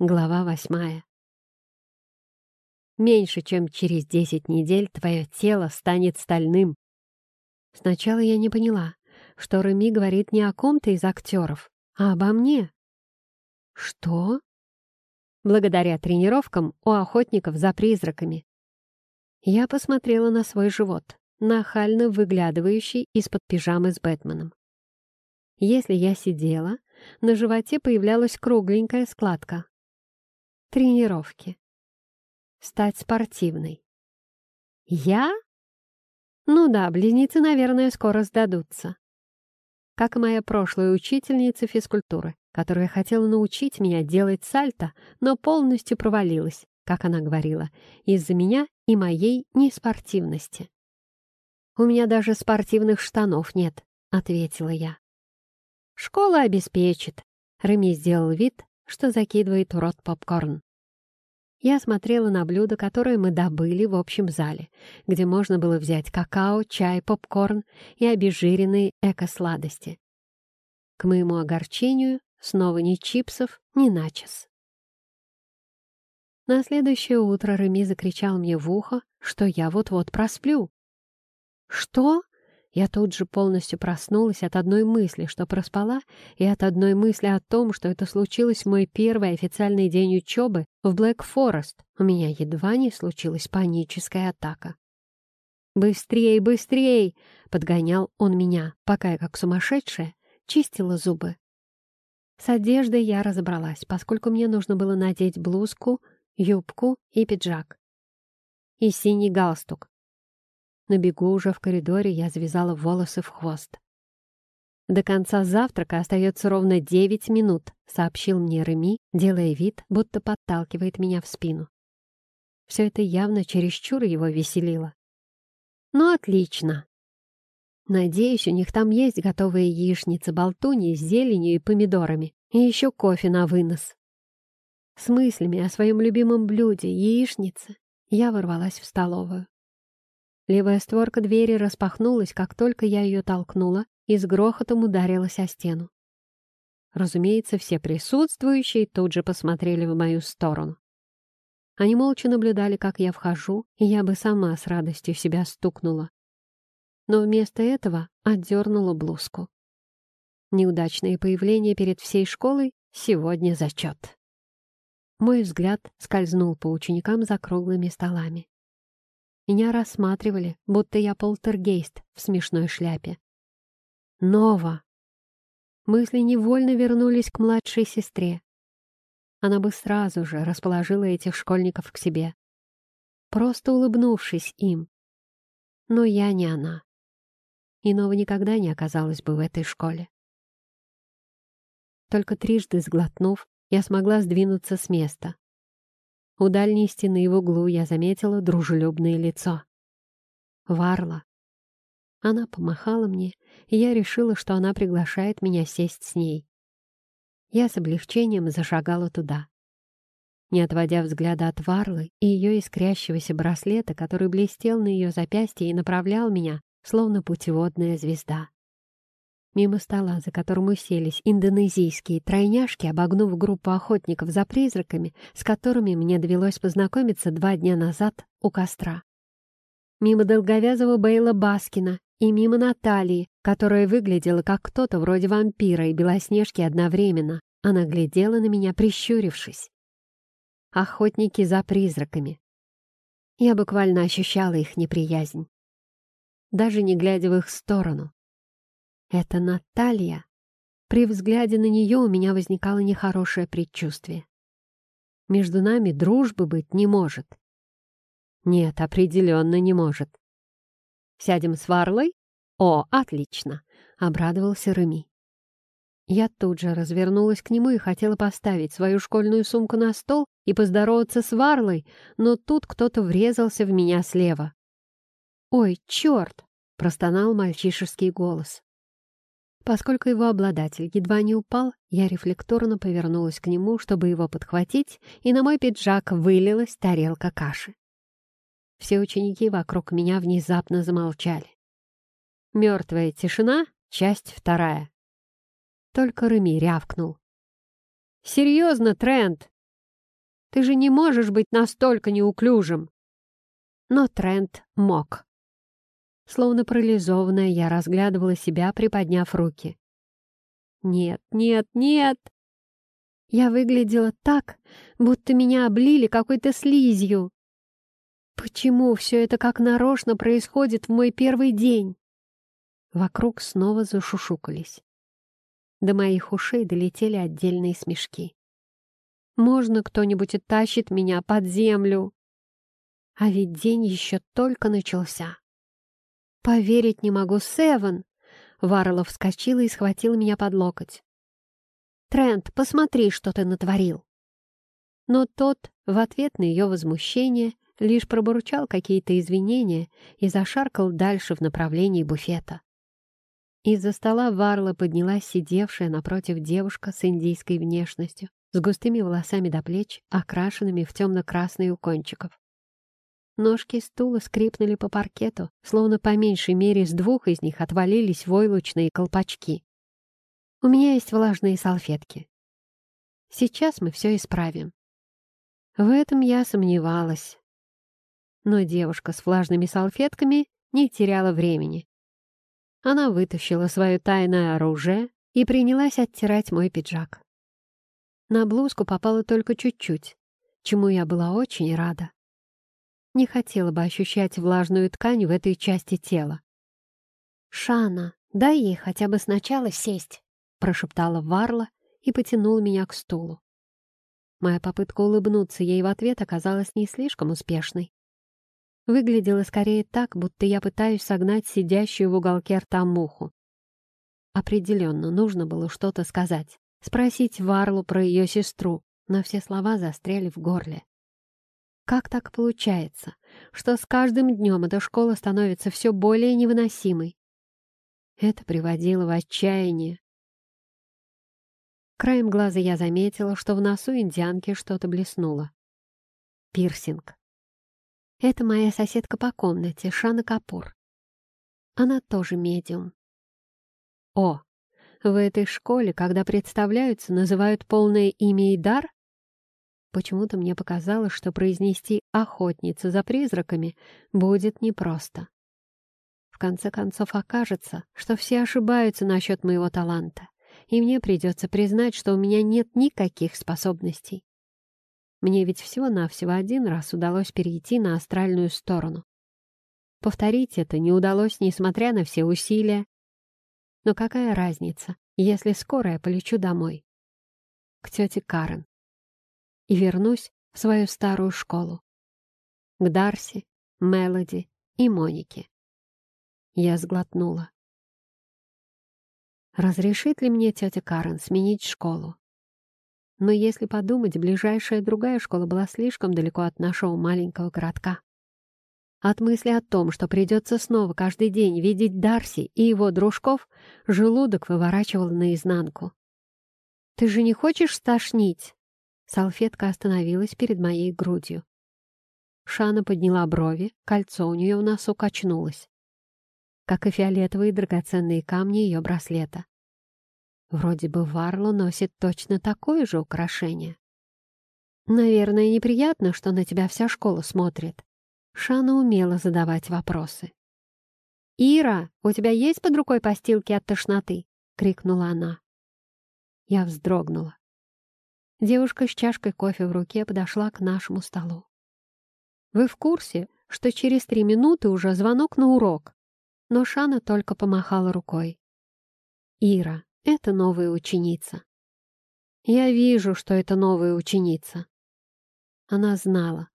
Глава восьмая. Меньше чем через десять недель твое тело станет стальным. Сначала я не поняла, что Реми говорит не о ком-то из актеров, а обо мне. Что? Благодаря тренировкам у охотников за призраками. Я посмотрела на свой живот, нахально выглядывающий из-под пижамы с Бэтменом. Если я сидела, на животе появлялась кругленькая складка, Тренировки. Стать спортивной. Я? Ну да, близнецы, наверное, скоро сдадутся. Как и моя прошлая учительница физкультуры, которая хотела научить меня делать сальто, но полностью провалилась, как она говорила, из-за меня и моей неспортивности. «У меня даже спортивных штанов нет», — ответила я. «Школа обеспечит», — Реми сделал вид, что закидывает в рот попкорн. Я смотрела на блюда, которые мы добыли в общем зале, где можно было взять какао, чай, попкорн и обезжиренные эко-сладости. К моему огорчению, снова ни чипсов, ни начес. На следующее утро Реми закричал мне в ухо, что я вот-вот просплю. «Что?» Я тут же полностью проснулась от одной мысли, что проспала, и от одной мысли о том, что это случилось в мой первый официальный день учебы в Блэк Форест. У меня едва не случилась паническая атака. «Быстрей, быстрей!» — подгонял он меня, пока я, как сумасшедшая, чистила зубы. С одеждой я разобралась, поскольку мне нужно было надеть блузку, юбку и пиджак. И синий галстук, на бегу уже в коридоре я завязала волосы в хвост. «До конца завтрака остается ровно девять минут», — сообщил мне Реми, делая вид, будто подталкивает меня в спину. Все это явно чересчур его веселило. «Ну, отлично. Надеюсь, у них там есть готовые яичницы, болтуни с зеленью и помидорами, и еще кофе на вынос». С мыслями о своем любимом блюде, яичнице, я ворвалась в столовую. Левая створка двери распахнулась, как только я ее толкнула, и с грохотом ударилась о стену. Разумеется, все присутствующие тут же посмотрели в мою сторону. Они молча наблюдали, как я вхожу, и я бы сама с радостью себя стукнула. Но вместо этого отдернула блузку. Неудачное появление перед всей школой сегодня зачет. Мой взгляд скользнул по ученикам за круглыми столами. Меня рассматривали, будто я полтергейст в смешной шляпе. Нова! Мысли невольно вернулись к младшей сестре. Она бы сразу же расположила этих школьников к себе, просто улыбнувшись им. Но я не она. И Нова никогда не оказалась бы в этой школе. Только трижды сглотнув, я смогла сдвинуться с места. У дальней стены в углу я заметила дружелюбное лицо. Варла. Она помахала мне, и я решила, что она приглашает меня сесть с ней. Я с облегчением зашагала туда. Не отводя взгляда от Варлы и ее искрящегося браслета, который блестел на ее запястье и направлял меня, словно путеводная звезда. Мимо стола, за которым уселись индонезийские тройняшки, обогнув группу охотников за призраками, с которыми мне довелось познакомиться два дня назад у костра. Мимо долговязого Бейла Баскина и мимо Натальи, которая выглядела как кто-то вроде вампира и Белоснежки одновременно. Она глядела на меня, прищурившись. Охотники за призраками. Я буквально ощущала их неприязнь. Даже не глядя в их сторону. Это Наталья. При взгляде на нее у меня возникало нехорошее предчувствие. Между нами дружбы быть не может. Нет, определенно не может. «Сядем с Варлой?» «О, отлично!» — обрадовался Реми. Я тут же развернулась к нему и хотела поставить свою школьную сумку на стол и поздороваться с Варлой, но тут кто-то врезался в меня слева. «Ой, черт!» — простонал мальчишеский голос. Поскольку его обладатель едва не упал, я рефлекторно повернулась к нему, чтобы его подхватить, и на мой пиджак вылилась тарелка каши. Все ученики вокруг меня внезапно замолчали. «Мертвая тишина», часть вторая. Только Реми рявкнул. «Серьезно, Трент! Ты же не можешь быть настолько неуклюжим!» Но Трент мог. Словно парализованная, я разглядывала себя, приподняв руки. «Нет, нет, нет!» Я выглядела так, будто меня облили какой-то слизью. Почему все это как нарочно происходит в мой первый день? Вокруг снова зашушукались. До моих ушей долетели отдельные смешки. Можно кто-нибудь оттащит меня под землю? А ведь день еще только начался. Поверить не могу, Севен! Варлов вскочила и схватила меня под локоть. «Трент, посмотри, что ты натворил!» Но тот, в ответ на ее возмущение, лишь пробурчал какие-то извинения и зашаркал дальше в направлении буфета. Из-за стола Варла поднялась сидевшая напротив девушка с индийской внешностью, с густыми волосами до плеч, окрашенными в темно-красный у кончиков. Ножки стула скрипнули по паркету, словно по меньшей мере с двух из них отвалились войлочные колпачки. «У меня есть влажные салфетки. Сейчас мы все исправим». В этом я сомневалась. Но девушка с влажными салфетками не теряла времени. Она вытащила свое тайное оружие и принялась оттирать мой пиджак. На блузку попало только чуть-чуть, чему я была очень рада. Не хотела бы ощущать влажную ткань в этой части тела. «Шана, дай ей хотя бы сначала сесть», — прошептала Варла и потянула меня к стулу. Моя попытка улыбнуться ей в ответ оказалась не слишком успешной. Выглядело скорее так, будто я пытаюсь согнать сидящую в уголке рта муху. Определенно, нужно было что-то сказать, спросить Варлу про ее сестру, но все слова застряли в горле. Как так получается, что с каждым днем эта школа становится все более невыносимой? Это приводило в отчаяние. Краем глаза я заметила, что в носу индианки что-то блеснуло. Пирсинг. Это моя соседка по комнате, Шана Капур. Она тоже медиум. О, в этой школе, когда представляются, называют полное имя и дар? Почему-то мне показалось, что произнести «охотница за призраками» будет непросто. В конце концов окажется, что все ошибаются насчет моего таланта, и мне придется признать, что у меня нет никаких способностей. Мне ведь всего-навсего один раз удалось перейти на астральную сторону. Повторить это не удалось, несмотря на все усилия. Но какая разница, если скоро я полечу домой? К тете Карен. И вернусь в свою старую школу. К Дарси, Мелоди и Монике. Я сглотнула. Разрешит ли мне тетя Карен сменить школу? Но если подумать, ближайшая другая школа была слишком далеко от нашего маленького городка. От мысли о том, что придется снова каждый день видеть Дарси и его дружков, желудок выворачивал наизнанку. «Ты же не хочешь стошнить?» Салфетка остановилась перед моей грудью. Шана подняла брови, кольцо у нее в носу качнулось, как и фиолетовые драгоценные камни ее браслета. Вроде бы Варло носит точно такое же украшение. Наверное, неприятно, что на тебя вся школа смотрит. Шана умела задавать вопросы. «Ира, у тебя есть под рукой постилки от тошноты?» — крикнула она. Я вздрогнула. Девушка с чашкой кофе в руке подошла к нашему столу. «Вы в курсе, что через три минуты уже звонок на урок?» Но Шана только помахала рукой. «Ира, это новая ученица. Я вижу, что это новая ученица. Она знала.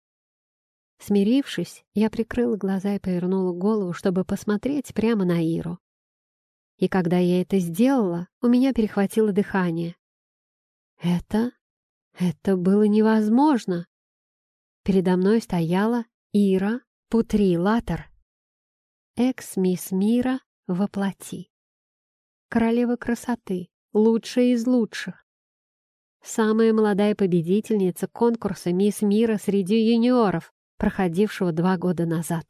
Смирившись, я прикрыла глаза и повернула голову, чтобы посмотреть прямо на Иру. И когда я это сделала, у меня перехватило дыхание. Это... это было невозможно. Передо мной стояла Ира Путри Латер, экс-мисс мира воплоти королева красоты, лучшая из лучших. Самая молодая победительница конкурса «Мисс Мира» среди юниоров, проходившего два года назад.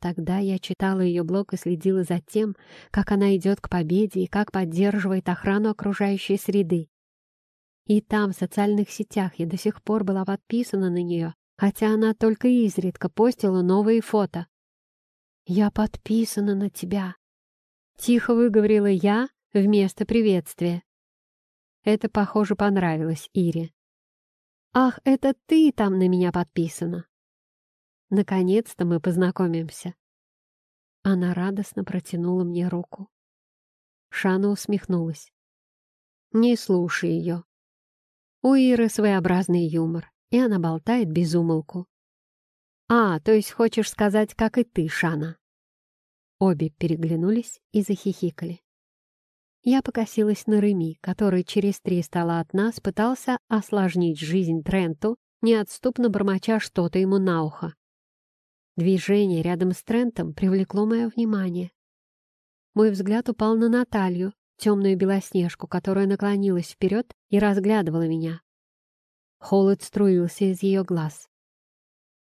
Тогда я читала ее блог и следила за тем, как она идет к победе и как поддерживает охрану окружающей среды. И там, в социальных сетях, я до сих пор была подписана на нее, хотя она только изредка постила новые фото. «Я подписана на тебя», — тихо выговорила я вместо приветствия. Это, похоже, понравилось Ире. «Ах, это ты там на меня подписана!» «Наконец-то мы познакомимся!» Она радостно протянула мне руку. Шана усмехнулась. «Не слушай ее. У Иры своеобразный юмор, и она болтает без умолку. «А, то есть хочешь сказать, как и ты, Шана?» Обе переглянулись и захихикали. Я покосилась на Реми, который через три стола от нас пытался осложнить жизнь Тренту, неотступно бормоча что-то ему на ухо. Движение рядом с Трентом привлекло мое внимание. Мой взгляд упал на Наталью, темную белоснежку, которая наклонилась вперед и разглядывала меня. Холод струился из ее глаз.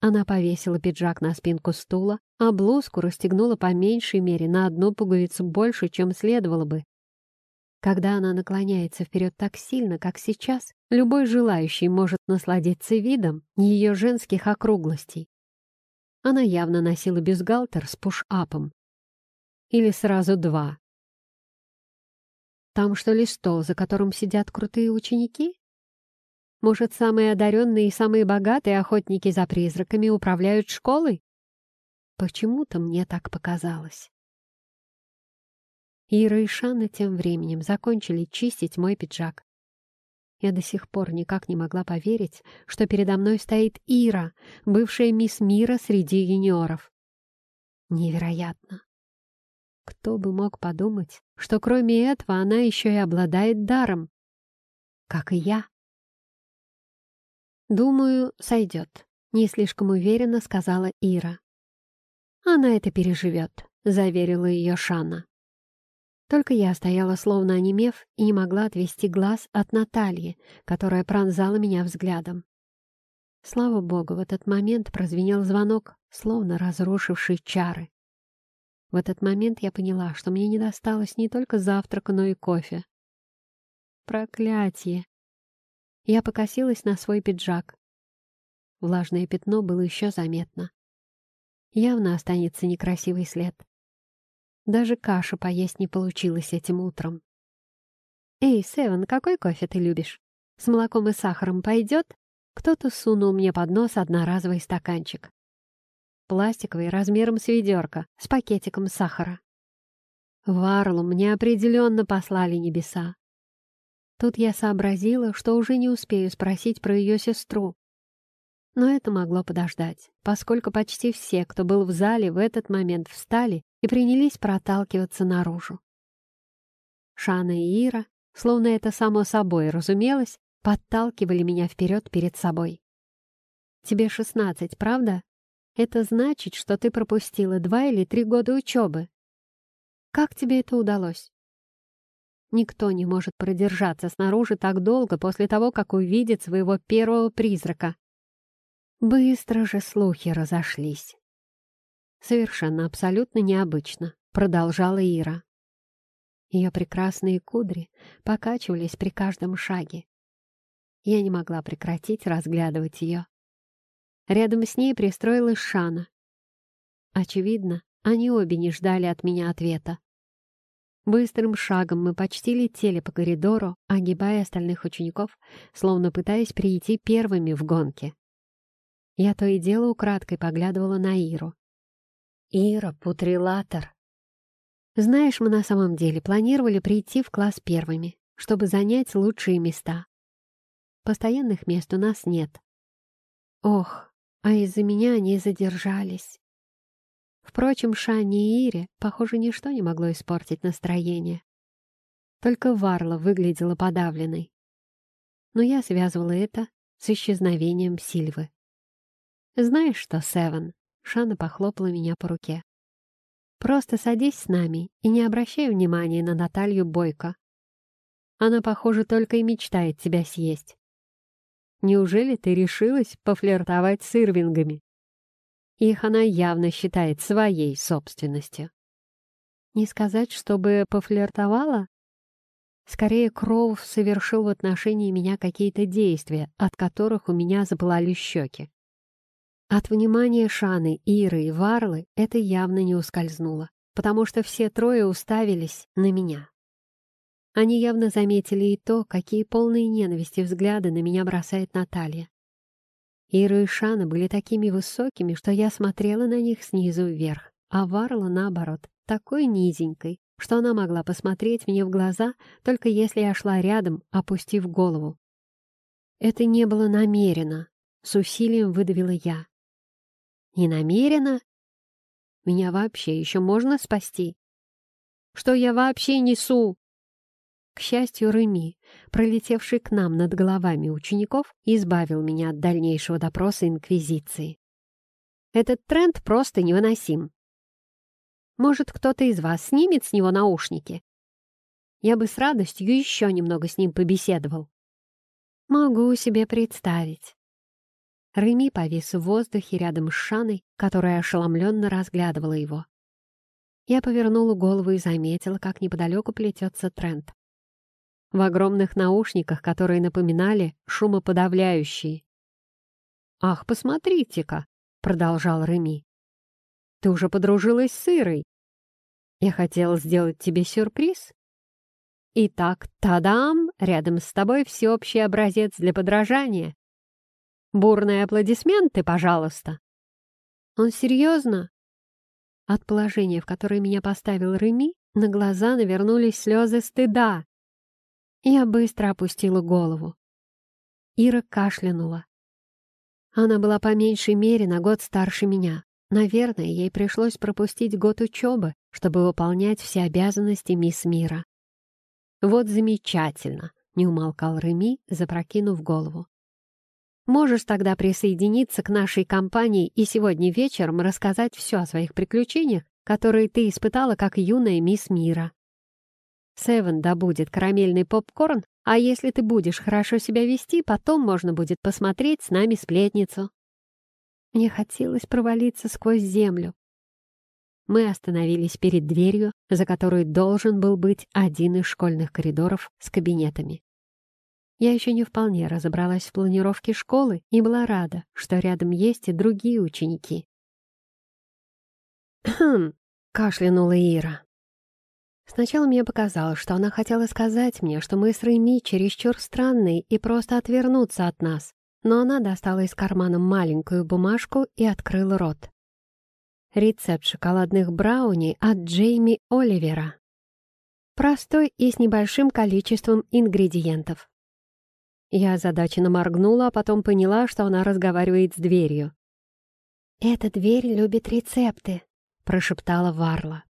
Она повесила пиджак на спинку стула, а блузку расстегнула по меньшей мере на одну пуговицу больше, чем следовало бы, когда она наклоняется вперед так сильно, как сейчас, любой желающий может насладиться видом ее женских округлостей. Она явно носила бюстгальтер с пуш-апом. Или сразу два. Там что ли стол, за которым сидят крутые ученики? Может, самые одаренные и самые богатые охотники за призраками управляют школой? Почему-то мне так показалось. Ира и Шанна тем временем закончили чистить мой пиджак. Я до сих пор никак не могла поверить, что передо мной стоит Ира, бывшая мисс Мира среди юниоров. Невероятно. Кто бы мог подумать, что кроме этого она еще и обладает даром, как и я. «Думаю, сойдет», — не слишком уверенно сказала Ира. «Она это переживет», — заверила ее Шана. Только я стояла словно онемев и не могла отвести глаз от Натальи, которая пронзала меня взглядом. Слава богу, в этот момент прозвенел звонок, словно разрушивший чары. В этот момент я поняла, что мне не досталось не только завтрака, но и кофе. Проклятие! Я покосилась на свой пиджак. Влажное пятно было еще заметно. Явно останется некрасивый след. Даже кашу поесть не получилось этим утром. «Эй, Севен, какой кофе ты любишь? С молоком и сахаром пойдет?» Кто-то сунул мне под нос одноразовый стаканчик. Пластиковый, размером с ведерко, с пакетиком сахара. Варлу мне определенно послали небеса. Тут я сообразила, что уже не успею спросить про ее сестру. Но это могло подождать, поскольку почти все, кто был в зале, в этот момент встали и принялись проталкиваться наружу. Шана и Ира, словно это само собой разумелось, подталкивали меня вперед перед собой. «Тебе шестнадцать, правда? Это значит, что ты пропустила два или три года учебы. Как тебе это удалось?» Никто не может продержаться снаружи так долго после того, как увидит своего первого призрака. Быстро же слухи разошлись. Совершенно абсолютно необычно, продолжала Ира. Ее прекрасные кудри покачивались при каждом шаге. Я не могла прекратить разглядывать ее. Рядом с ней пристроилась Шана. Очевидно, они обе не ждали от меня ответа. Быстрым шагом мы почти летели по коридору, огибая остальных учеников, словно пытаясь прийти первыми в гонке. Я то и дело украдкой поглядывала на Иру. Ира, путрилатор. Знаешь, мы на самом деле планировали прийти в класс первыми, чтобы занять лучшие места. Постоянных мест у нас нет. Ох, а из-за меня они задержались. Впрочем, Шане и Ире, похоже, ничто не могло испортить настроение. Только Варла выглядела подавленной. Но я связывала это с исчезновением Сильвы. «Знаешь что, Севен?» Шана похлопала меня по руке. «Просто садись с нами и не обращай внимания на Наталью Бойко. Она, похоже, только и мечтает тебя съесть. Неужели ты решилась пофлиртовать с Ирвингами? Их она явно считает своей собственностью. Не сказать, чтобы пофлиртовала? Скорее, Кроув совершил в отношении меня какие-то действия, от которых у меня запылали щеки. От внимания Шаны, Иры и Варлы это явно не ускользнуло, потому что все трое уставились на меня. Они явно заметили и то, какие полные ненависти взгляды на меня бросает Наталья. Ира и Шана были такими высокими, что я смотрела на них снизу вверх, а Варла, наоборот, такой низенькой, что она могла посмотреть мне в глаза, только если я шла рядом, опустив голову. Это не было намеренно, с усилием выдавила я. Не намеренно? Меня вообще еще можно спасти? Что я вообще несу? К счастью, Реми, пролетевший к нам над головами учеников, избавил меня от дальнейшего допроса Инквизиции. Этот тренд просто невыносим. Может, кто-то из вас снимет с него наушники? Я бы с радостью еще немного с ним побеседовал. Могу себе представить. Реми повис в воздухе рядом с Шаной, которая ошеломленно разглядывала его. Я повернула голову и заметила, как неподалеку плетется тренд. В огромных наушниках, которые напоминали шумоподавляющие. «Ах, посмотрите-ка!» — продолжал Реми. Ты уже подружилась с Ирой. Я хотел сделать тебе сюрприз. Итак, тадам, рядом с тобой всеобщий образец для подражания. Бурные аплодисменты, пожалуйста. Он серьезно? От положения, в которое меня поставил Реми, на глаза навернулись слезы стыда. Я быстро опустила голову. Ира кашлянула. Она была по меньшей мере на год старше меня. Наверное, ей пришлось пропустить год учебы, чтобы выполнять все обязанности мисс Мира. «Вот замечательно!» — не умолкал Реми, запрокинув голову. «Можешь тогда присоединиться к нашей компании и сегодня вечером рассказать все о своих приключениях, которые ты испытала как юная мисс Мира. Севен добудет карамельный попкорн, а если ты будешь хорошо себя вести, потом можно будет посмотреть с нами сплетницу». Мне хотелось провалиться сквозь землю. Мы остановились перед дверью, за которой должен был быть один из школьных коридоров с кабинетами. Я еще не вполне разобралась в планировке школы и была рада, что рядом есть и другие ученики. «Хм!» — кашлянула Ира. Сначала мне показалось, что она хотела сказать мне, что мы с Рэйми чересчур странные и просто отвернуться от нас но она достала из кармана маленькую бумажку и открыла рот. Рецепт шоколадных брауни от Джейми Оливера. Простой и с небольшим количеством ингредиентов. Я озадаченно моргнула, а потом поняла, что она разговаривает с дверью. «Эта дверь любит рецепты», — прошептала Варла.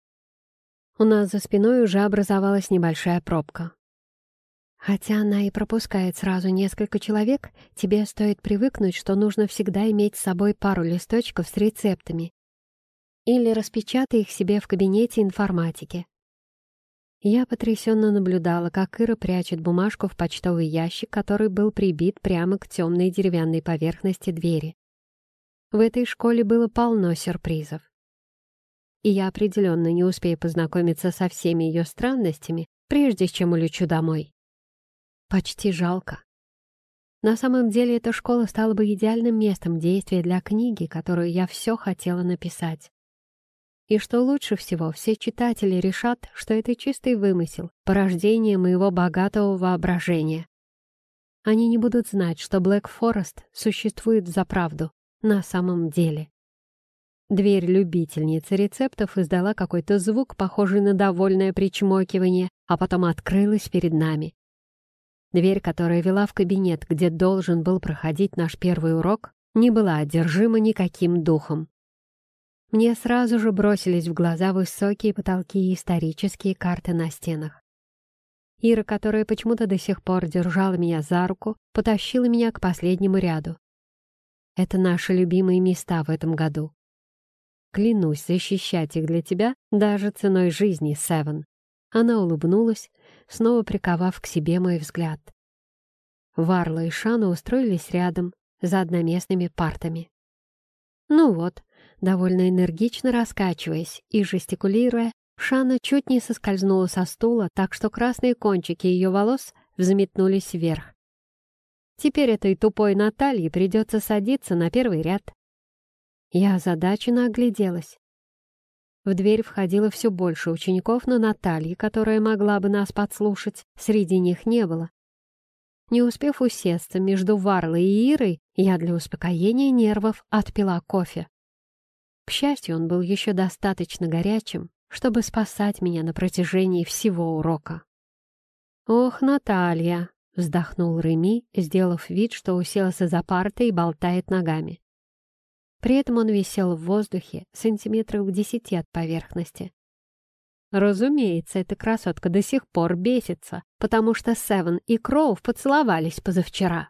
У нас за спиной уже образовалась небольшая пробка. Хотя она и пропускает сразу несколько человек, тебе стоит привыкнуть, что нужно всегда иметь с собой пару листочков с рецептами. Или распечатай их себе в кабинете информатики. Я потрясенно наблюдала, как Ира прячет бумажку в почтовый ящик, который был прибит прямо к темной деревянной поверхности двери. В этой школе было полно сюрпризов. И я определенно не успею познакомиться со всеми ее странностями, прежде чем улечу домой. Почти жалко. На самом деле эта школа стала бы идеальным местом действия для книги, которую я все хотела написать. И что лучше всего, все читатели решат, что это чистый вымысел, порождение моего богатого воображения. Они не будут знать, что Блэк Форест существует за правду, на самом деле. Дверь любительницы рецептов издала какой-то звук, похожий на довольное причмокивание, а потом открылась перед нами. Дверь, которая вела в кабинет, где должен был проходить наш первый урок, не была одержима никаким духом. Мне сразу же бросились в глаза высокие потолки и исторические карты на стенах. Ира, которая почему-то до сих пор держала меня за руку, потащила меня к последнему ряду. Это наши любимые места в этом году. Клянусь защищать их для тебя даже ценой жизни, Севен. Она улыбнулась, снова приковав к себе мой взгляд. Варла и Шана устроились рядом, за одноместными партами. Ну вот, довольно энергично раскачиваясь и жестикулируя, Шана чуть не соскользнула со стула, так что красные кончики ее волос взметнулись вверх. Теперь этой тупой Наталье придется садиться на первый ряд. Я озадаченно огляделась. В дверь входило все больше учеников, но Натальи, которая могла бы нас подслушать, среди них не было. Не успев усесться между Варлой и Ирой, я для успокоения нервов отпила кофе. К счастью, он был еще достаточно горячим, чтобы спасать меня на протяжении всего урока. «Ох, Наталья!» — вздохнул Реми, сделав вид, что уселся за партой и болтает ногами. При этом он висел в воздухе сантиметров десяти от поверхности. Разумеется, эта красотка до сих пор бесится, потому что Севен и Кроув поцеловались позавчера.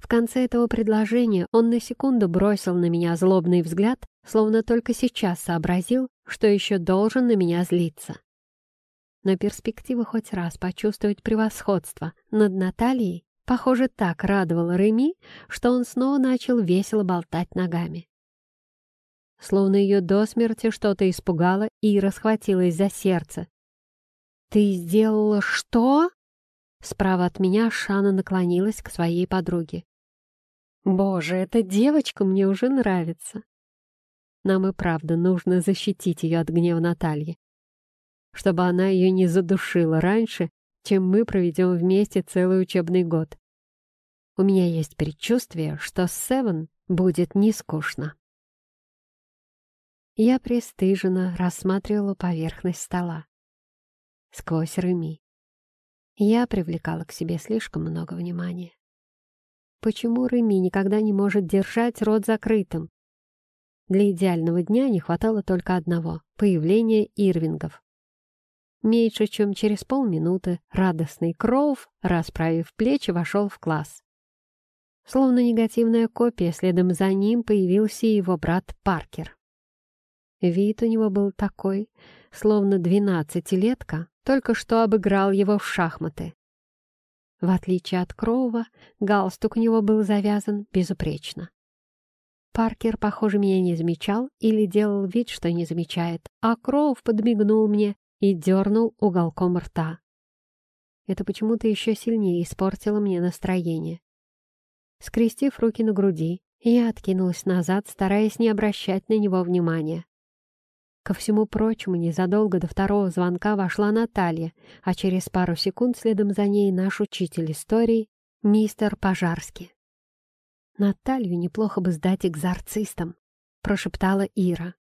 В конце этого предложения он на секунду бросил на меня злобный взгляд, словно только сейчас сообразил, что еще должен на меня злиться. Но перспектива хоть раз почувствовать превосходство над Натальей, похоже, так радовала Реми, что он снова начал весело болтать ногами. Словно ее до смерти что-то испугало и расхватилось за сердце. «Ты сделала что?» Справа от меня Шана наклонилась к своей подруге. «Боже, эта девочка мне уже нравится!» Нам и правда нужно защитить ее от гнева Натальи, чтобы она ее не задушила раньше, чем мы проведем вместе целый учебный год. У меня есть предчувствие, что с Севен будет не скучно. Я пристыженно рассматривала поверхность стола. Сквозь Реми. Я привлекала к себе слишком много внимания. Почему Реми никогда не может держать рот закрытым? Для идеального дня не хватало только одного — появления Ирвингов. Меньше чем через полминуты радостный Кроув, расправив плечи, вошел в класс. Словно негативная копия, следом за ним появился его брат Паркер. Вид у него был такой, словно двенадцатилетка только что обыграл его в шахматы. В отличие от Кроува, галстук у него был завязан безупречно. Паркер, похоже, меня не замечал или делал вид, что не замечает, а Кроув подмигнул мне и дернул уголком рта. Это почему-то еще сильнее испортило мне настроение. Скрестив руки на груди, я откинулась назад, стараясь не обращать на него внимания. Ко всему прочему, незадолго до второго звонка вошла Наталья, а через пару секунд следом за ней наш учитель истории, мистер Пожарский. «Наталью неплохо бы сдать экзорцистам», — прошептала Ира.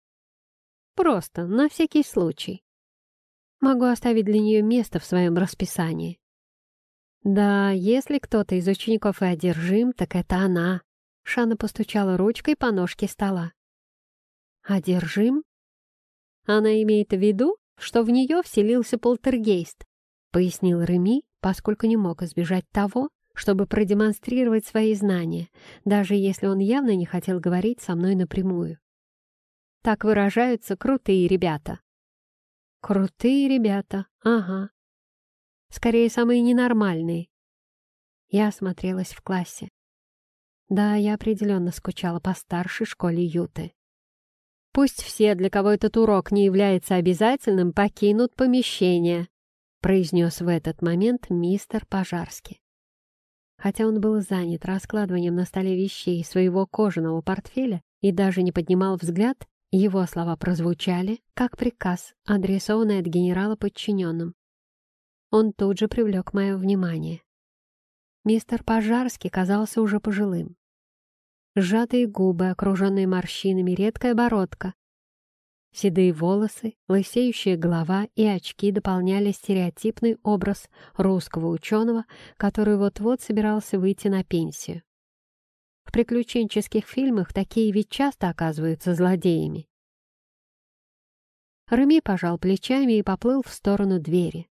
«Просто, на всякий случай. Могу оставить для нее место в своем расписании». «Да, если кто-то из учеников и одержим, так это она», — Шана постучала ручкой по ножке стола. «Одержим?» Она имеет в виду, что в нее вселился полтергейст, пояснил Реми, поскольку не мог избежать того, чтобы продемонстрировать свои знания, даже если он явно не хотел говорить со мной напрямую. Так выражаются крутые ребята. Крутые ребята, ага. Скорее, самые ненормальные. Я осмотрелась в классе. Да, я определенно скучала по старшей школе Юты. Пусть все, для кого этот урок не является обязательным, покинут помещение», произнес в этот момент мистер Пожарский. Хотя он был занят раскладыванием на столе вещей своего кожаного портфеля и даже не поднимал взгляд, его слова прозвучали, как приказ, адресованный от генерала подчиненным. Он тут же привлек мое внимание. Мистер Пожарский казался уже пожилым. Сжатые губы, окруженные морщинами, редкая бородка. Седые волосы, лысеющая голова и очки дополняли стереотипный образ русского ученого, который вот-вот собирался выйти на пенсию. Приключенческих фильмах такие ведь часто оказываются злодеями. Реми пожал плечами и поплыл в сторону двери.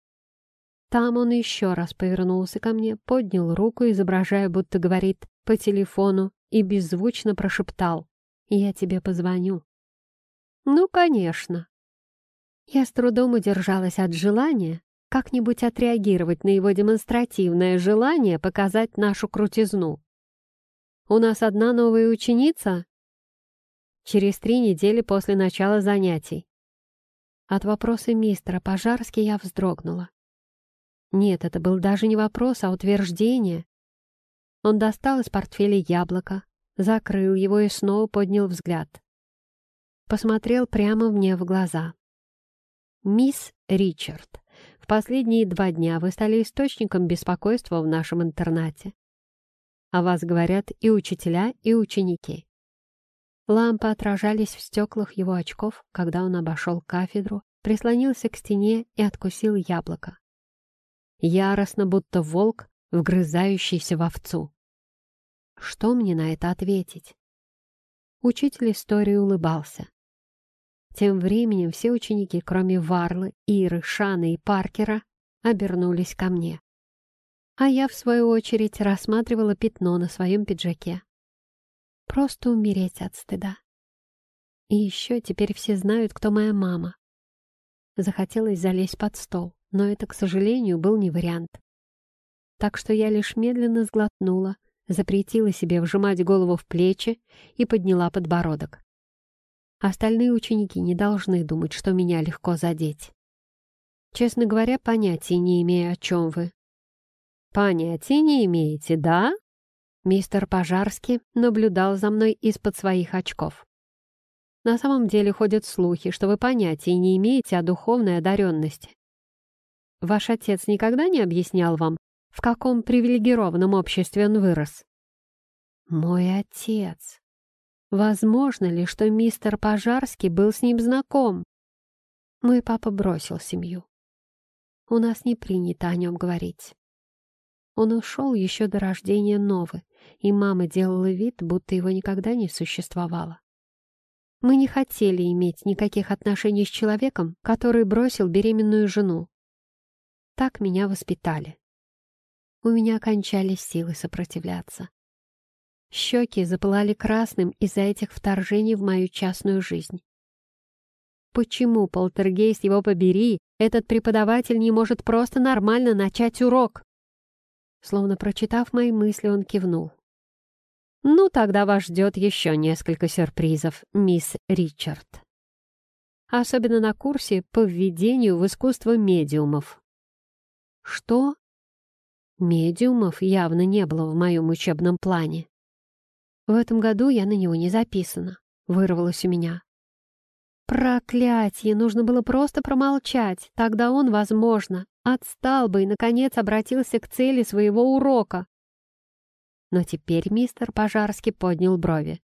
Там он еще раз повернулся ко мне, поднял руку, изображая, будто говорит по телефону, и беззвучно прошептал «Я тебе позвоню». «Ну, конечно». Я с трудом удержалась от желания как-нибудь отреагировать на его демонстративное желание показать нашу крутизну. «У нас одна новая ученица?» Через три недели после начала занятий. От вопроса мистера Пожарски я вздрогнула. Нет, это был даже не вопрос, а утверждение. Он достал из портфеля яблоко, закрыл его и снова поднял взгляд. Посмотрел прямо мне в глаза. «Мисс Ричард, в последние два дня вы стали источником беспокойства в нашем интернате. О вас говорят и учителя, и ученики. Лампы отражались в стеклах его очков, когда он обошел кафедру, прислонился к стене и откусил яблоко. Яростно, будто волк, вгрызающийся в овцу. Что мне на это ответить? Учитель истории улыбался. Тем временем все ученики, кроме Варлы, Иры, Шаны и Паркера, обернулись ко мне. А я, в свою очередь, рассматривала пятно на своем пиджаке. Просто умереть от стыда. И еще теперь все знают, кто моя мама. Захотелось залезть под стол, но это, к сожалению, был не вариант. Так что я лишь медленно сглотнула, запретила себе вжимать голову в плечи и подняла подбородок. Остальные ученики не должны думать, что меня легко задеть. Честно говоря, понятия не имею, о чем вы. Понятия не имеете, да? Мистер Пожарский наблюдал за мной из-под своих очков. На самом деле ходят слухи, что вы понятия не имеете о духовной одаренности. Ваш отец никогда не объяснял вам, в каком привилегированном обществе он вырос? Мой отец. Возможно ли, что мистер Пожарский был с ним знаком? Мой папа бросил семью. У нас не принято о нем говорить. Он ушел еще до рождения Новы, и мама делала вид, будто его никогда не существовало. Мы не хотели иметь никаких отношений с человеком, который бросил беременную жену. Так меня воспитали. У меня кончались силы сопротивляться. Щеки запылали красным из-за этих вторжений в мою частную жизнь. Почему, полтергейст его побери, этот преподаватель не может просто нормально начать урок? Словно прочитав мои мысли, он кивнул. «Ну, тогда вас ждет еще несколько сюрпризов, мисс Ричард. Особенно на курсе по введению в искусство медиумов». «Что?» Медиумов явно не было в моем учебном плане. В этом году я на него не записана, вырвалось у меня. Проклятие, нужно было просто промолчать, тогда он, возможно, отстал бы и, наконец, обратился к цели своего урока. Но теперь мистер Пожарский поднял брови.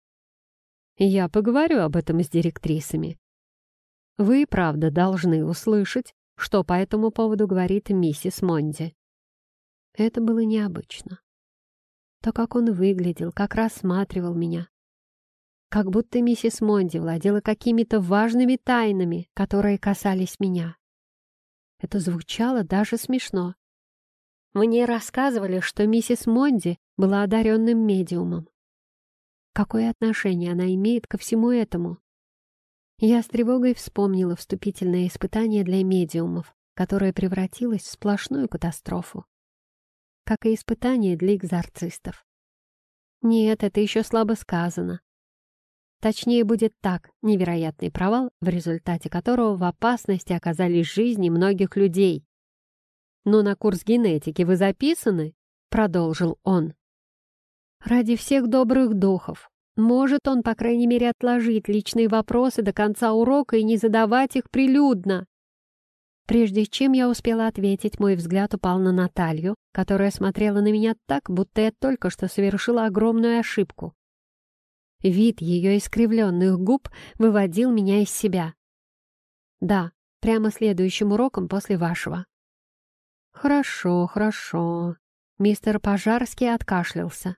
«Я поговорю об этом с директрисами. Вы, правда, должны услышать, что по этому поводу говорит миссис Монди». Это было необычно. То, как он выглядел, как рассматривал меня. Как будто миссис Монди владела какими-то важными тайнами, которые касались меня. Это звучало даже смешно. Мне рассказывали, что миссис Монди была одаренным медиумом. Какое отношение она имеет ко всему этому? Я с тревогой вспомнила вступительное испытание для медиумов, которое превратилось в сплошную катастрофу. Как и испытание для экзорцистов. Нет, это еще слабо сказано. Точнее будет так, невероятный провал, в результате которого в опасности оказались жизни многих людей. «Но на курс генетики вы записаны?» — продолжил он. «Ради всех добрых духов. Может он, по крайней мере, отложить личные вопросы до конца урока и не задавать их прилюдно?» Прежде чем я успела ответить, мой взгляд упал на Наталью, которая смотрела на меня так, будто я только что совершила огромную ошибку. Вид ее искривленных губ выводил меня из себя. «Да, прямо следующим уроком после вашего». «Хорошо, хорошо». Мистер Пожарский откашлялся.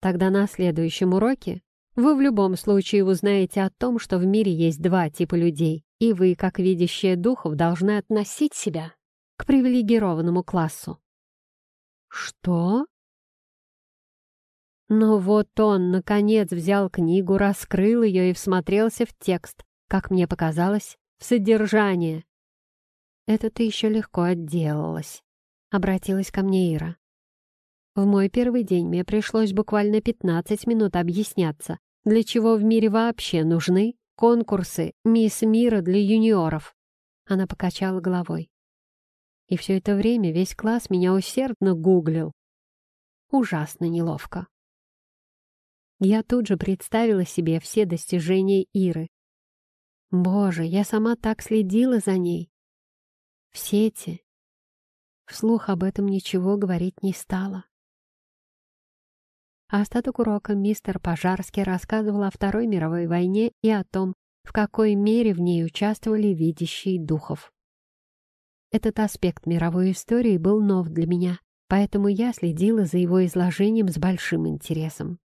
«Тогда на следующем уроке вы в любом случае узнаете о том, что в мире есть два типа людей, и вы, как видящие духов, должны относить себя к привилегированному классу». «Что?» Но вот он, наконец, взял книгу, раскрыл ее и всмотрелся в текст, как мне показалось, в содержание. «Это ты еще легко отделалась», — обратилась ко мне Ира. В мой первый день мне пришлось буквально 15 минут объясняться, для чего в мире вообще нужны конкурсы «Мисс Мира» для юниоров. Она покачала головой. И все это время весь класс меня усердно гуглил. Ужасно неловко. Я тут же представила себе все достижения Иры. Боже, я сама так следила за ней. В сети. Вслух об этом ничего говорить не стала. Остаток урока мистер Пожарский рассказывал о Второй мировой войне и о том, в какой мере в ней участвовали видящие духов. Этот аспект мировой истории был нов для меня, поэтому я следила за его изложением с большим интересом.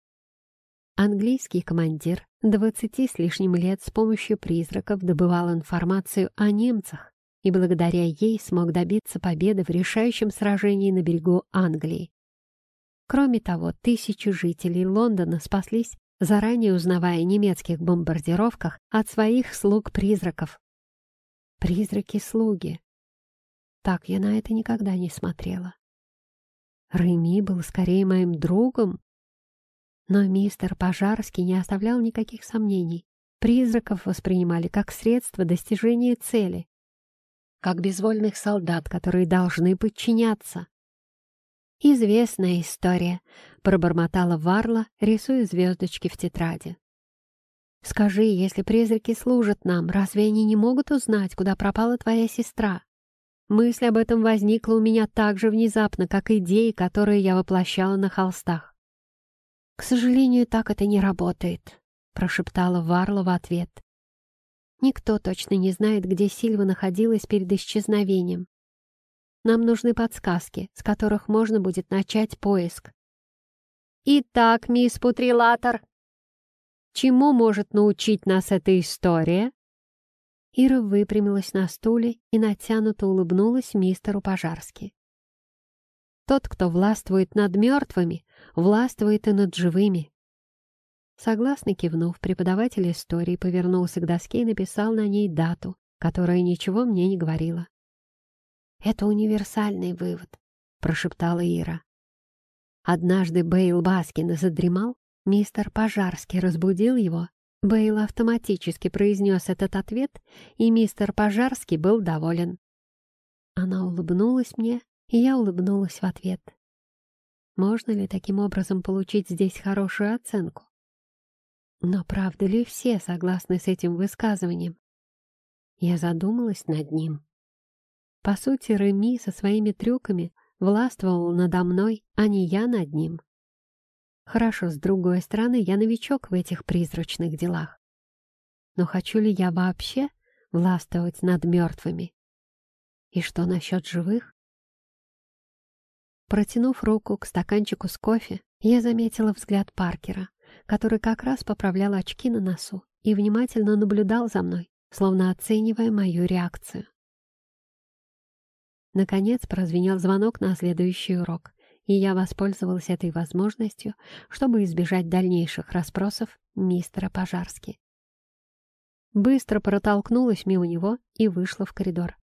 Английский командир 20 с лишним лет с помощью призраков добывал информацию о немцах и благодаря ей смог добиться победы в решающем сражении на берегу Англии. Кроме того, тысячи жителей Лондона спаслись, заранее узнавая о немецких бомбардировках от своих слуг-призраков. Призраки-слуги. Так я на это никогда не смотрела. Реми был скорее моим другом. Но мистер Пожарский не оставлял никаких сомнений. Призраков воспринимали как средство достижения цели, как безвольных солдат, которые должны подчиняться. «Известная история», — пробормотала Варла, рисуя звездочки в тетради. «Скажи, если призраки служат нам, разве они не могут узнать, куда пропала твоя сестра?» Мысль об этом возникла у меня так же внезапно, как идеи, которые я воплощала на холстах. «К сожалению, так это не работает», — прошептала Варла в ответ. «Никто точно не знает, где Сильва находилась перед исчезновением. Нам нужны подсказки, с которых можно будет начать поиск. Итак, мисс Путрилатор, чему может научить нас эта история? Ира выпрямилась на стуле и натянуто улыбнулась мистеру Пожарски. Тот, кто властвует над мертвыми, властвует и над живыми. Согласно кивнув, преподаватель истории повернулся к доске и написал на ней дату, которая ничего мне не говорила. «Это универсальный вывод», — прошептала Ира. Однажды Бейл Баскин задремал, мистер Пожарский разбудил его. Бейл автоматически произнес этот ответ, и мистер Пожарский был доволен. Она улыбнулась мне, и я улыбнулась в ответ. Можно ли таким образом получить здесь хорошую оценку? Но правда ли все согласны с этим высказыванием? Я задумалась над ним. По сути, Реми со своими трюками властвовал надо мной, а не я над ним. Хорошо, с другой стороны, я новичок в этих призрачных делах. Но хочу ли я вообще властвовать над мертвыми? И что насчет живых? Протянув руку к стаканчику с кофе, я заметила взгляд Паркера, который как раз поправлял очки на носу и внимательно наблюдал за мной, словно оценивая мою реакцию. Наконец прозвенел звонок на следующий урок, и я воспользовалась этой возможностью, чтобы избежать дальнейших расспросов мистера Пожарски. Быстро протолкнулась мимо него и вышла в коридор.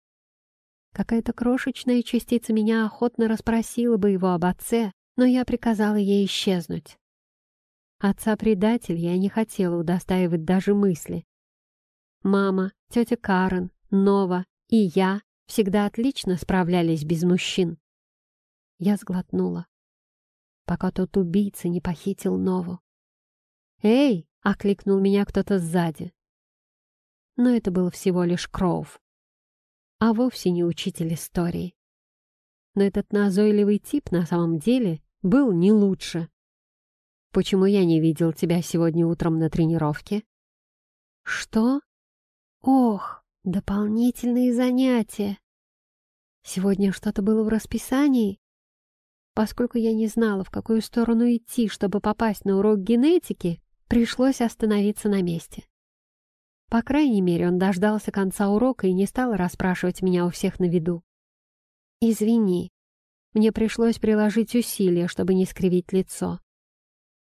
Какая-то крошечная частица меня охотно расспросила бы его об отце, но я приказала ей исчезнуть. Отца-предателя я не хотела удостаивать даже мысли. Мама, тетя Карен, Нова и я всегда отлично справлялись без мужчин. Я сглотнула, пока тот убийца не похитил Нову. «Эй!» — окликнул меня кто-то сзади. Но это был всего лишь Кроув, а вовсе не учитель истории. Но этот назойливый тип на самом деле был не лучше. «Почему я не видел тебя сегодня утром на тренировке?» «Что? Ох!» Дополнительные занятия. Сегодня что-то было в расписании. Поскольку я не знала, в какую сторону идти, чтобы попасть на урок генетики, пришлось остановиться на месте. По крайней мере, он дождался конца урока и не стал расспрашивать меня у всех на виду. «Извини, мне пришлось приложить усилия, чтобы не скривить лицо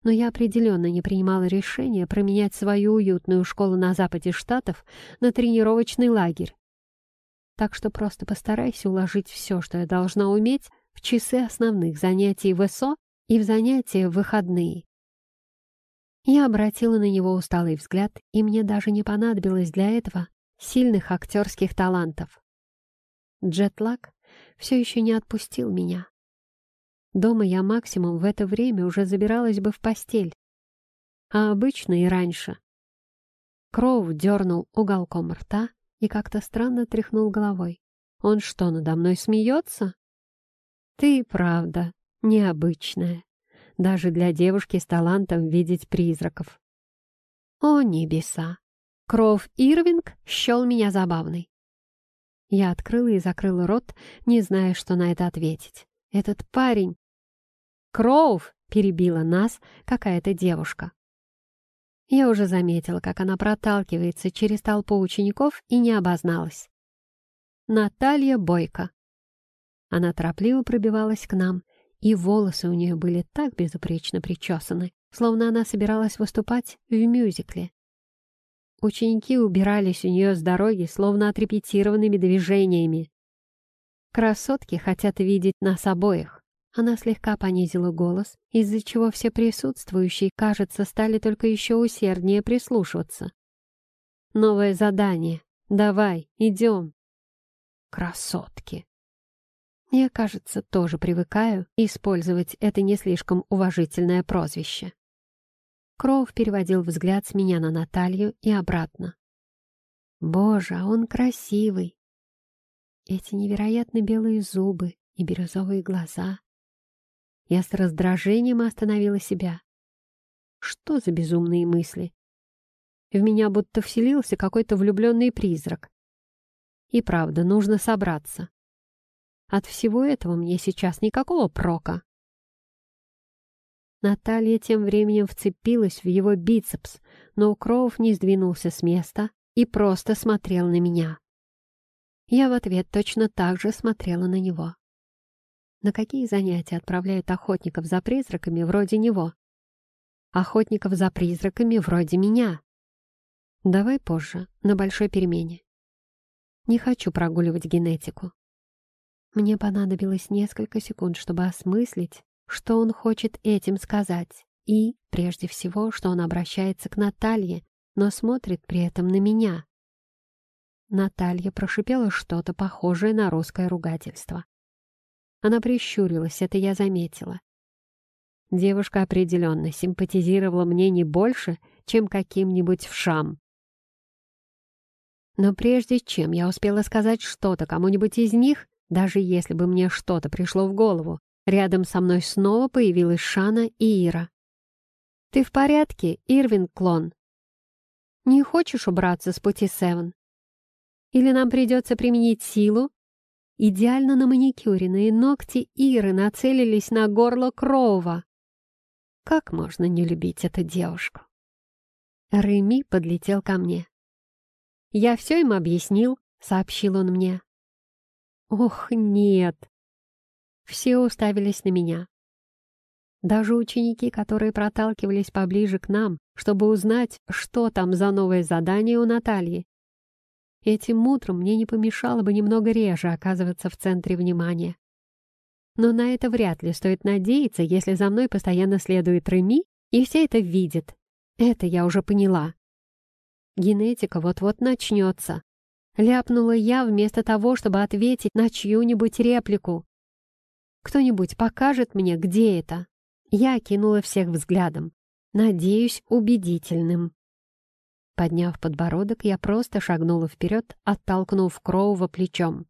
но я определенно не принимала решения променять свою уютную школу на западе Штатов на тренировочный лагерь. Так что просто постарайся уложить все, что я должна уметь, в часы основных занятий в СО и в занятия в выходные. Я обратила на него усталый взгляд, и мне даже не понадобилось для этого сильных актерских талантов. Джетлаг все еще не отпустил меня. Дома я максимум в это время уже забиралась бы в постель, а обычно и раньше. Кроу дернул уголком рта и как-то странно тряхнул головой. Он что, надо мной смеется? Ты, правда, необычная даже для девушки с талантом видеть призраков. О, небеса! Кров Ирвинг счел меня забавной. Я открыла и закрыла рот, не зная, что на это ответить. Этот парень... Кроув перебила нас какая-то девушка. Я уже заметила, как она проталкивается через толпу учеников и не обозналась. Наталья Бойко. Она торопливо пробивалась к нам, и волосы у нее были так безупречно причесаны, словно она собиралась выступать в мюзикле. Ученики убирались у нее с дороги, словно отрепетированными движениями. Красотки хотят видеть нас обоих. Она слегка понизила голос, из-за чего все присутствующие, кажется, стали только еще усерднее прислушиваться. «Новое задание. Давай, идем». «Красотки!» Я, кажется, тоже привыкаю использовать это не слишком уважительное прозвище. Кроув переводил взгляд с меня на Наталью и обратно. Боже, а он красивый! Эти невероятно белые зубы и бирюзовые глаза. Я с раздражением остановила себя. Что за безумные мысли? В меня будто вселился какой-то влюбленный призрак. И правда, нужно собраться. От всего этого мне сейчас никакого прока. Наталья тем временем вцепилась в его бицепс, но Кроув не сдвинулся с места и просто смотрел на меня. Я в ответ точно так же смотрела на него. На какие занятия отправляют охотников за призраками вроде него? Охотников за призраками вроде меня. Давай позже, на большой перемене. Не хочу прогуливать генетику. Мне понадобилось несколько секунд, чтобы осмыслить, что он хочет этим сказать, и, прежде всего, что он обращается к Наталье, но смотрит при этом на меня. Наталья прошипела что-то похожее на русское ругательство. Она прищурилась, это я заметила. Девушка определенно симпатизировала мне не больше, чем каким-нибудь вшам. Но прежде чем я успела сказать что-то кому-нибудь из них, даже если бы мне что-то пришло в голову, рядом со мной снова появилась Шана и Ира. «Ты в порядке, Ирвин Клон? Не хочешь убраться с пути Севен? Или нам придется применить силу?» Идеально на маникюренные ногти Иры нацелились на горло Кроува. Как можно не любить эту девушку? Реми подлетел ко мне. «Я все им объяснил», — сообщил он мне. Ох, нет! Все уставились на меня. Даже ученики, которые проталкивались поближе к нам, чтобы узнать, что там за новое задание у Натальи. Этим утром мне не помешало бы немного реже оказываться в центре внимания. Но на это вряд ли стоит надеяться, если за мной постоянно следует Реми, и все это видят. Это я уже поняла. Генетика вот-вот начнется. Ляпнула я вместо того, чтобы ответить на чью-нибудь реплику. «Кто-нибудь покажет мне, где это?» Я кинула всех взглядом. Надеюсь, убедительным. Подняв подбородок, я просто шагнула вперед, оттолкнув Кроува плечом.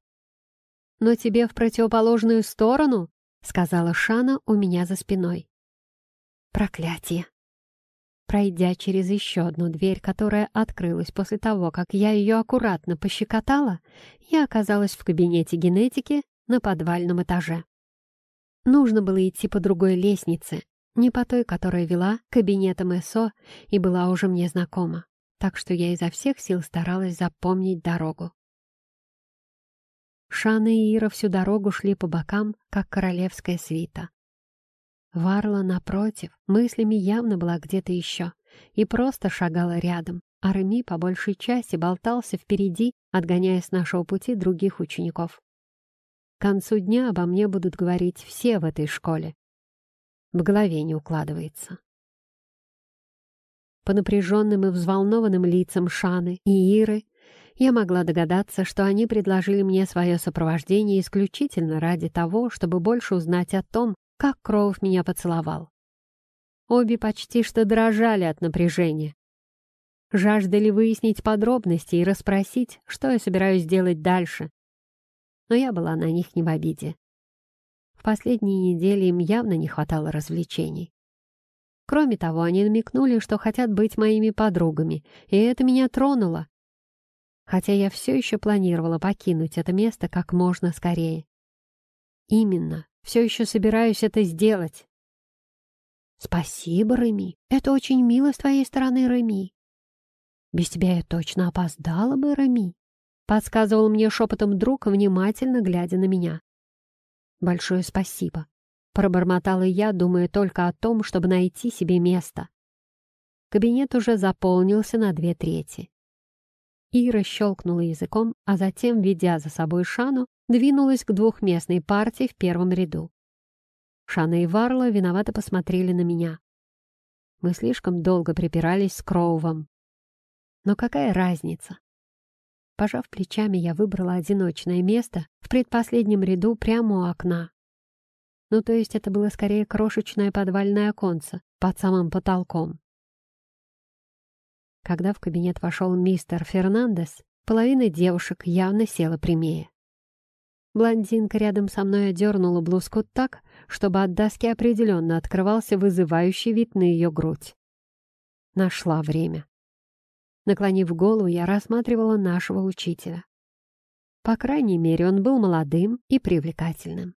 «Но тебе в противоположную сторону?» — сказала Шана у меня за спиной. «Проклятие!» Пройдя через еще одну дверь, которая открылась после того, как я ее аккуратно пощекотала, я оказалась в кабинете генетики на подвальном этаже. Нужно было идти по другой лестнице, не по той, которая вела к кабинетам СО и была уже мне знакома, так что я изо всех сил старалась запомнить дорогу. Шана и Ира всю дорогу шли по бокам, как королевская свита. Варла, напротив, мыслями явно была где-то еще и просто шагала рядом, а Реми по большей части болтался впереди, отгоняя с нашего пути других учеников. К концу дня обо мне будут говорить все в этой школе. В голове не укладывается. по напряженным и взволнованным лицам Шаны и Иры, я могла догадаться, что они предложили мне свое сопровождение исключительно ради того, чтобы больше узнать о том, как Кроув меня поцеловал. Обе почти что дрожали от напряжения. Жаждали выяснить подробности и расспросить, что я собираюсь делать дальше. Но я была на них не в обиде. В последние недели им явно не хватало развлечений. Кроме того, они намекнули, что хотят быть моими подругами, и это меня тронуло. Хотя я все еще планировала покинуть это место как можно скорее. Именно, все еще собираюсь это сделать. Спасибо, Реми. Это очень мило с твоей стороны, Реми. Без тебя я точно опоздала бы, Реми. Подсказывал мне шепотом друг, внимательно глядя на меня. Большое спасибо. Пробормотала я, думая только о том, чтобы найти себе место. Кабинет уже заполнился на две трети. Ира щелкнула языком, а затем, ведя за собой Шану, двинулась к двухместной партии в первом ряду. Шана и Варла виновато посмотрели на меня. Мы слишком долго припирались с Кроувом. Но какая разница? Пожав плечами, я выбрала одиночное место в предпоследнем ряду прямо у окна. Ну, то есть это было скорее крошечное подвальное оконце под самым потолком. Когда в кабинет вошел мистер Фернандес, половина девушек явно села прямее. Блондинка рядом со мной одернула блузку так, чтобы от доски определенно открывался вызывающий вид на ее грудь. Нашла время. Наклонив голову, я рассматривала нашего учителя. По крайней мере, он был молодым и привлекательным.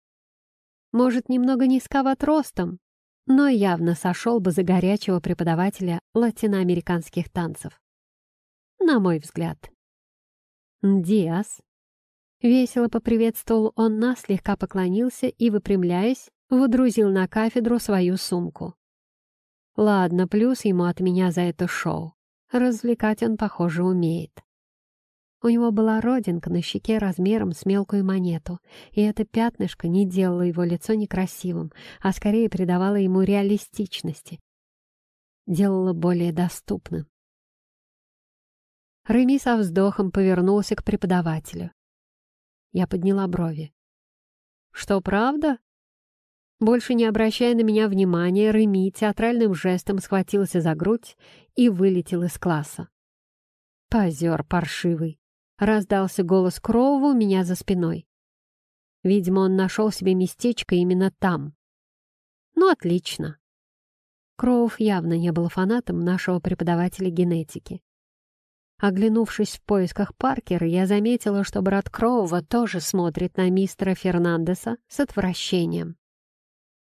Может, немного низковат ростом, но явно сошел бы за горячего преподавателя латиноамериканских танцев. На мой взгляд. «Диас», Весело поприветствовал он нас, слегка поклонился и, выпрямляясь, выдрузил на кафедру свою сумку. Ладно, плюс ему от меня за это шоу. Развлекать он, похоже, умеет. У него была родинка на щеке размером с мелкую монету, и это пятнышко не делало его лицо некрасивым, а скорее придавало ему реалистичности, делало более доступным. Реми со вздохом повернулся к преподавателю. Я подняла брови. «Что, правда?» Больше не обращая на меня внимания, Реми театральным жестом схватился за грудь и вылетел из класса. «Позер паршивый!» — раздался голос Кроува у меня за спиной. Видимо, он нашел себе местечко именно там. «Ну, отлично!» Кроув явно не был фанатом нашего преподавателя генетики. Оглянувшись в поисках Паркера, я заметила, что брат Кроува тоже смотрит на мистера Фернандеса с отвращением.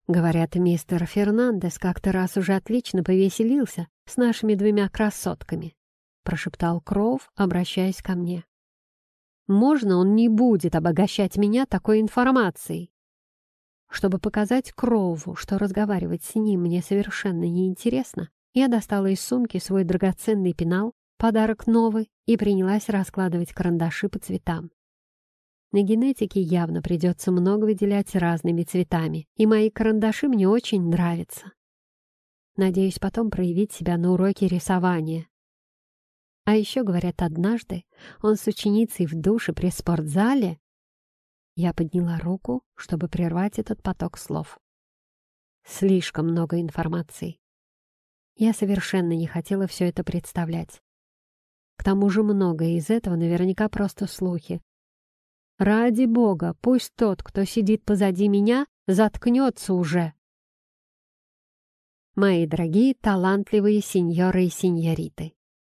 Говорят, мистер Фернандес как-то раз уже отлично повеселился с нашими двумя красотками, прошептал Кроув, обращаясь ко мне. Можно он не будет обогащать меня такой информацией? Чтобы показать Кроуву, что разговаривать с ним мне совершенно неинтересно, я достала из сумки свой драгоценный пенал подарок новый, и принялась раскладывать карандаши по цветам. На генетике явно придется много выделять разными цветами, и мои карандаши мне очень нравятся. Надеюсь потом проявить себя на уроке рисования. А еще, говорят, однажды он с ученицей в душе при спортзале. Я подняла руку, чтобы прервать этот поток слов. Слишком много информации. Я совершенно не хотела все это представлять. К тому же многое из этого наверняка просто слухи. Ради бога, пусть тот, кто сидит позади меня, заткнется уже. Мои дорогие талантливые сеньоры и сеньориты,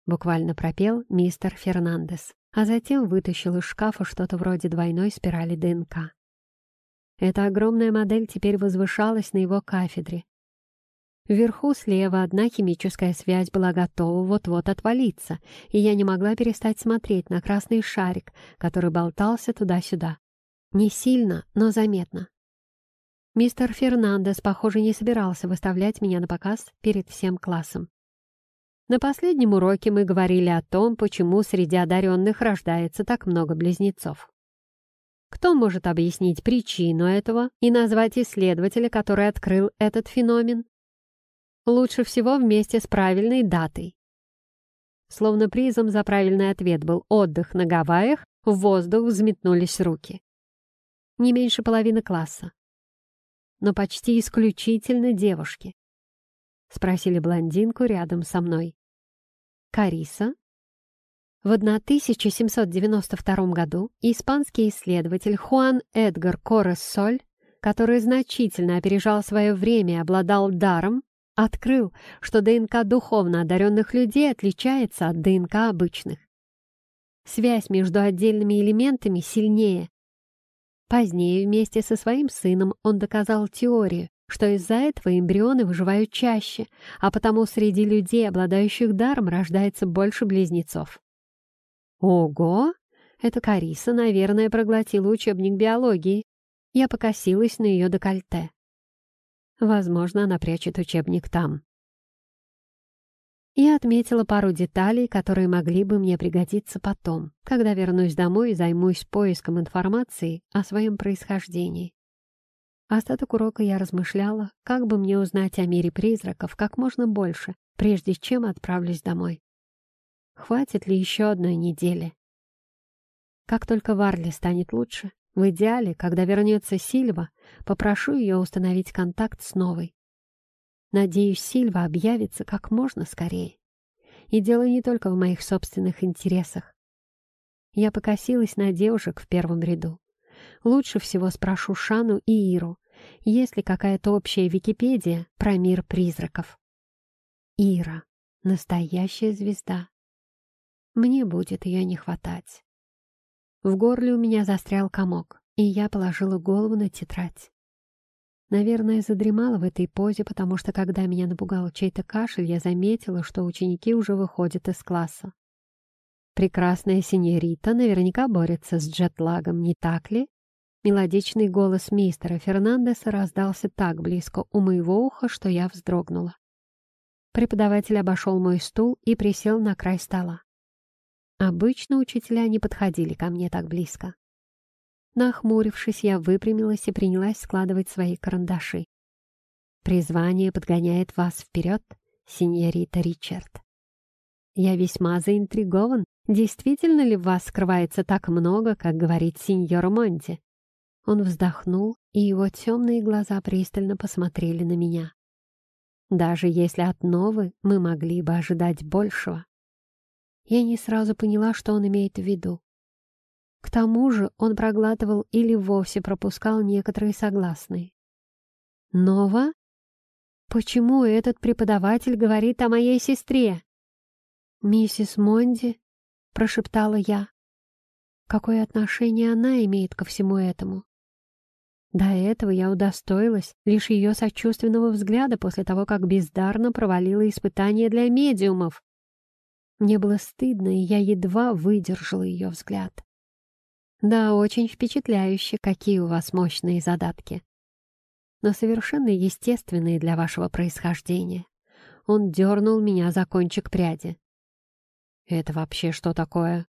буквально пропел мистер Фернандес, а затем вытащил из шкафа что-то вроде двойной спирали ДНК. Эта огромная модель теперь возвышалась на его кафедре, Вверху слева одна химическая связь была готова вот-вот отвалиться, и я не могла перестать смотреть на красный шарик, который болтался туда-сюда. Не сильно, но заметно. Мистер Фернандес, похоже, не собирался выставлять меня на показ перед всем классом. На последнем уроке мы говорили о том, почему среди одаренных рождается так много близнецов. Кто может объяснить причину этого и назвать исследователя, который открыл этот феномен? Лучше всего вместе с правильной датой. Словно призом за правильный ответ был отдых на Гавайях, в воздух взметнулись руки. Не меньше половины класса. Но почти исключительно девушки. Спросили блондинку рядом со мной. «Кариса?» В 1792 году испанский исследователь Хуан Эдгар Корес Соль, который значительно опережал свое время и обладал даром, открыл, что ДНК духовно одаренных людей отличается от ДНК обычных. Связь между отдельными элементами сильнее. Позднее вместе со своим сыном он доказал теорию, что из-за этого эмбрионы выживают чаще, а потому среди людей, обладающих даром, рождается больше близнецов. Ого! Эта Кариса, наверное, проглотила учебник биологии. Я покосилась на ее декольте. Возможно, она прячет учебник там. Я отметила пару деталей, которые могли бы мне пригодиться потом, когда вернусь домой и займусь поиском информации о своем происхождении. Остаток урока я размышляла, как бы мне узнать о мире призраков как можно больше, прежде чем отправлюсь домой. Хватит ли еще одной недели? Как только Варли станет лучше, в идеале, когда вернется Сильва, попрошу ее установить контакт с новой. Надеюсь, Сильва объявится как можно скорее. И дело не только в моих собственных интересах. Я покосилась на девушек в первом ряду. Лучше всего спрошу Шану и Иру, есть ли какая-то общая Википедия про мир призраков. Ира — настоящая звезда. Мне будет ее не хватать. В горле у меня застрял комок, и я положила голову на тетрадь. Наверное, задремала в этой позе, потому что, когда меня напугал чей-то кашель, я заметила, что ученики уже выходят из класса. Прекрасная синьорита наверняка борется с джетлагом, не так ли? Мелодичный голос мистера Фернандеса раздался так близко у моего уха, что я вздрогнула. Преподаватель обошел мой стул и присел на край стола. Обычно учителя не подходили ко мне так близко. Нахмурившись, я выпрямилась и принялась складывать свои карандаши. «Призвание подгоняет вас вперед, сеньорита Ричард. Я весьма заинтригован, действительно ли в вас скрывается так много, как говорит сеньор Монти?» Он вздохнул, и его темные глаза пристально посмотрели на меня. «Даже если от Новы мы могли бы ожидать большего, я не сразу поняла, что он имеет в виду. К тому же он проглатывал или вовсе пропускал некоторые согласные. «Нова? Почему этот преподаватель говорит о моей сестре?» «Миссис Монди?» — прошептала я. «Какое отношение она имеет ко всему этому?» До этого я удостоилась лишь ее сочувственного взгляда после того, как бездарно провалила испытание для медиумов. Мне было стыдно, и я едва выдержала ее взгляд. «Да, очень впечатляюще, какие у вас мощные задатки. Но совершенно естественные для вашего происхождения». Он дернул меня за кончик пряди. «Это вообще что такое?»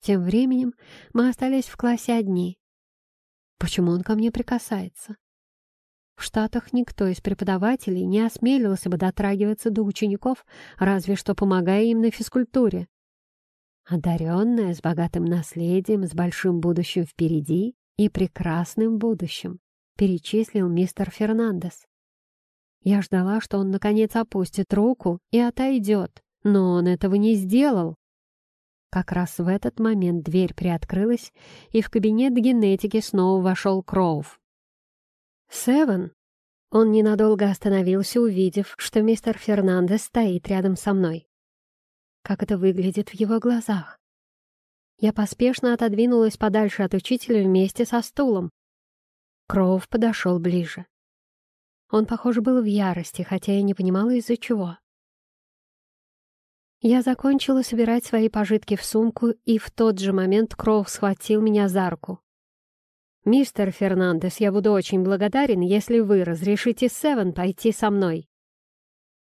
Тем временем мы остались в классе одни. Почему он ко мне прикасается? В Штатах никто из преподавателей не осмелился бы дотрагиваться до учеников, разве что помогая им на физкультуре. Одаренная, с богатым наследием, с большим будущим впереди и прекрасным будущим, перечислил мистер Фернандес. Я ждала, что он наконец опустит руку и отойдет, но он этого не сделал. Как раз в этот момент дверь приоткрылась, и в кабинет генетики снова вошел Кроув. «Севен!» Он ненадолго остановился, увидев, что мистер Фернандес стоит рядом со мной. Как это выглядит в его глазах? Я поспешно отодвинулась подальше от учителя вместе со стулом. Кроув подошел ближе. Он, похоже, был в ярости, хотя я не понимала, из-за чего. Я закончила собирать свои пожитки в сумку, и в тот же момент Кроув схватил меня за руку. «Мистер Фернандес, я буду очень благодарен, если вы разрешите Севен пойти со мной.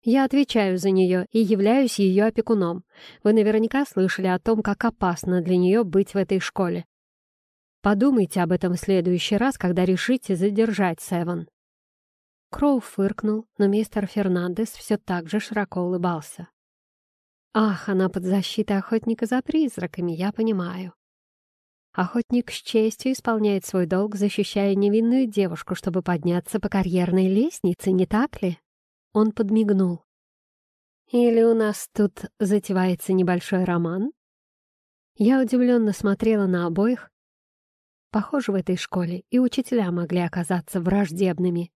Я отвечаю за нее и являюсь ее опекуном. Вы наверняка слышали о том, как опасно для нее быть в этой школе. Подумайте об этом в следующий раз, когда решите задержать Севен». Кроу фыркнул, но мистер Фернандес все так же широко улыбался. «Ах, она под защитой охотника за призраками, я понимаю. Охотник с честью исполняет свой долг, защищая невинную девушку, чтобы подняться по карьерной лестнице, не так ли?» Он подмигнул. «Или у нас тут затевается небольшой роман?» Я удивленно смотрела на обоих. Похоже, в этой школе и учителя могли оказаться враждебными.